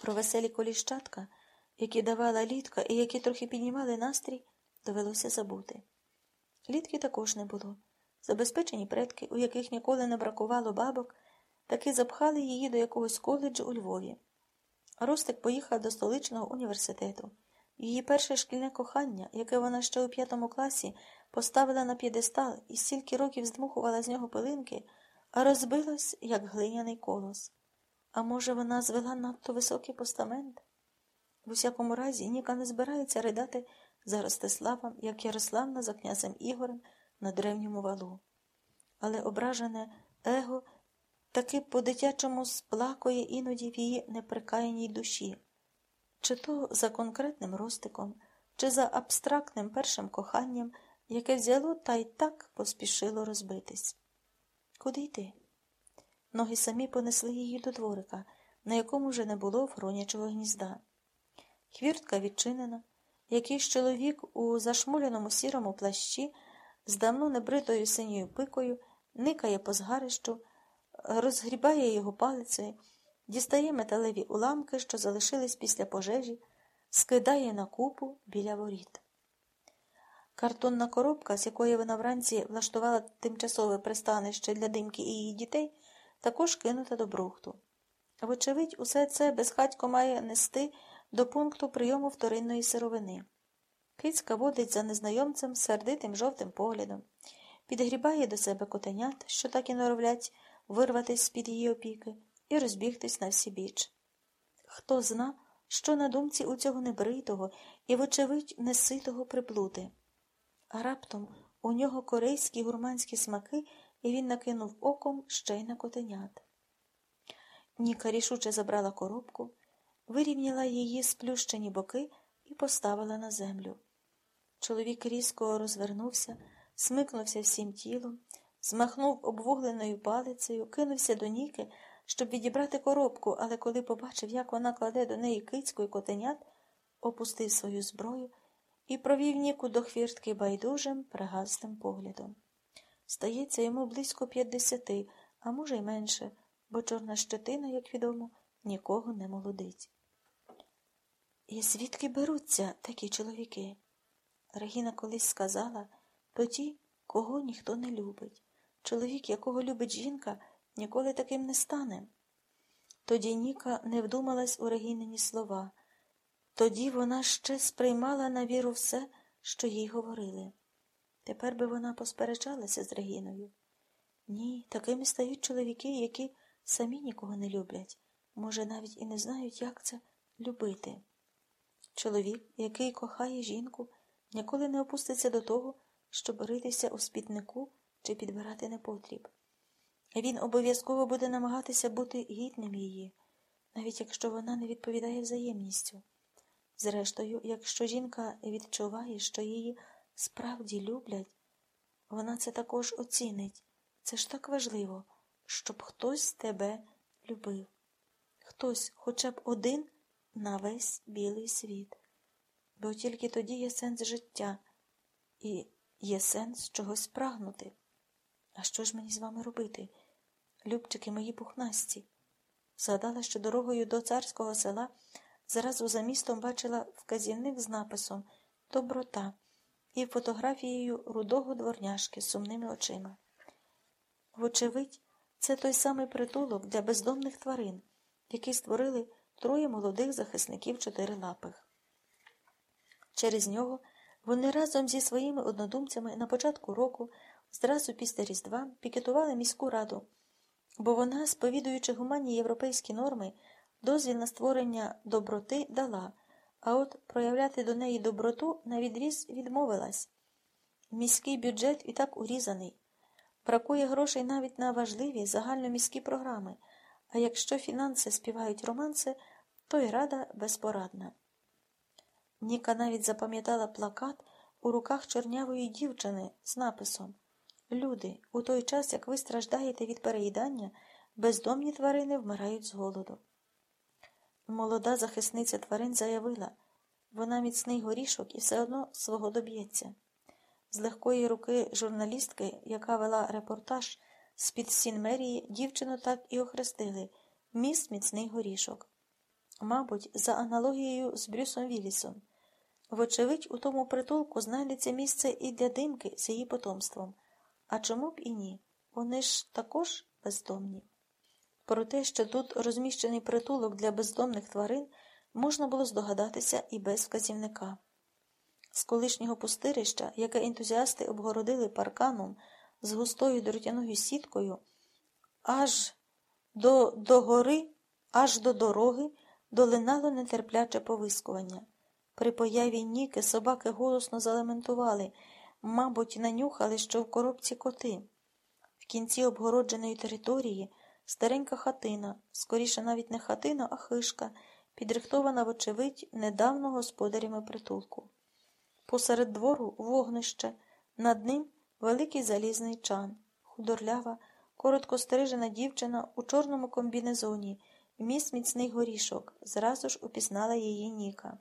Про веселі коліщатка, які давала літка і які трохи піднімали настрій, довелося забути. Літки також не було. Забезпечені предки, у яких ніколи не бракувало бабок, таки запхали її до якогось коледжу у Львові. Ростик поїхав до столичного університету. Її перше шкільне кохання, яке вона ще у п'ятому класі поставила на п'єдестал і стільки років здмухувала з нього пилинки, розбилось, як глиняний колос. А може, вона звела надто високий постамент? В усякому разі, Ніка не збирається ридати за Ростиславом, як Ярославна за князем Ігорем на древньому валу. Але ображене его таки по-дитячому сплакує іноді в її неприкаяній душі, чи то за конкретним ростиком, чи за абстрактним першим коханням, яке взяло та й так поспішило розбитись. Куди йти? Ноги самі понесли її до дворика, на якому вже не було охоронячого гнізда. Хвіртка відчинена, якийсь чоловік у зашмуленому сірому плащі з давно небритою синьою пикою никає по згарищу, розгрібає його палицею, дістає металеві уламки, що залишились після пожежі, скидає на купу біля воріт. Картонна коробка, з якої вона вранці влаштувала тимчасове пристанище для димки і її дітей, також кинута до брухту. Вочевидь, усе це безхатько має нести до пункту прийому вторинної сировини. Кицька водить за незнайомцем сердитим жовтим поглядом, підгрібає до себе котенят, що так і норовлять вирватися з під її опіки, і розбігтись на всі біч. Хто зна, що на думці у цього небритого і, вочевидь, неситого приплути. А раптом у нього корейські гурманські смаки, і він накинув оком ще й на котенят. Ніка рішуче забрала коробку, вирівняла її сплющені боки і поставила на землю. Чоловік різко розвернувся, смикнувся всім тілом, змахнув обвугленою палицею, кинувся до Ніки, щоб відібрати коробку, але коли побачив, як вона кладе до неї кицьку і котенят, опустив свою зброю і провів Ніку до хвіртки байдужим, пригасним поглядом. Стається йому близько п'ятдесяти, а може й менше, бо чорна щетина, як відомо, нікого не молодить. І звідки беруться такі чоловіки? Регіна колись сказала то ті, кого ніхто не любить. Чоловік, якого любить жінка, ніколи таким не стане. Тоді Ніка не вдумалась у Регінині слова. Тоді вона ще сприймала на віру все, що їй говорили. Тепер би вона посперечалася з Регіною. Ні, такими стають чоловіки, які самі нікого не люблять, може, навіть і не знають, як це любити. Чоловік, який кохає жінку, ніколи не опуститься до того, щоб ритися у спітнику чи підбирати непотріб. Він обов'язково буде намагатися бути гідним її, навіть якщо вона не відповідає взаємністю. Зрештою, якщо жінка відчуває, що її справді люблять, вона це також оцінить. Це ж так важливо, щоб хтось тебе любив, хтось хоча б один на весь білий світ. Бо тільки тоді є сенс життя і є сенс чогось прагнути. А що ж мені з вами робити? Любчики мої пухнасті. Згадала, що дорогою до царського села зразу за містом бачила вказівник з написом Доброта і фотографією рудого дворняшки з сумними очима. Вочевидь, це той самий притулок для бездомних тварин, який створили троє молодих захисників чотирилапих. Через нього вони разом зі своїми однодумцями на початку року, зразу після Різдва, пікетували міську раду, бо вона, сповідуючи гуманні європейські норми, дозвіл на створення доброти дала, а от проявляти до неї доброту на відріз відмовилась. Міський бюджет і так урізаний. Бракує грошей навіть на важливі загальноміські програми, а якщо фінанси співають романси, то й рада безпорадна. Ніка навіть запам'ятала плакат у руках чорнявої дівчини з написом Люди, у той час, як ви страждаєте від переїдання, бездомні тварини вмирають з голоду. Молода захисниця тварин заявила вона міцний горішок і все одно свого доб'ється. З легкої руки журналістки, яка вела репортаж з під стін мерії, дівчину так і охрестили міс міцний горішок. Мабуть, за аналогією з Брюсом Віллісом. Вочевидь, у тому притулку знайдеться місце і для димки з її потомством. А чому б і ні? Вони ж також бездомні. Про те, що тут розміщений притулок для бездомних тварин, можна було здогадатися і без вказівника. З колишнього пустирища, яке ентузіасти обгородили парканом з густою дротяною сіткою, аж до, до гори, аж до дороги долинало нетерпляче повискування. При появі Ніки собаки голосно залементували, мабуть, нанюхали, що в коробці коти. В кінці обгородженої території старенька хатина, скоріше навіть не хатина, а хишка, підрихтована, вочевидь, недавно господарями притулку. Посеред двору вогнище, над ним великий залізний чан, худорлява, коротко стрижена дівчина у чорному комбінезоні, міс міцний горішок, зразу ж упізнала її Ніка.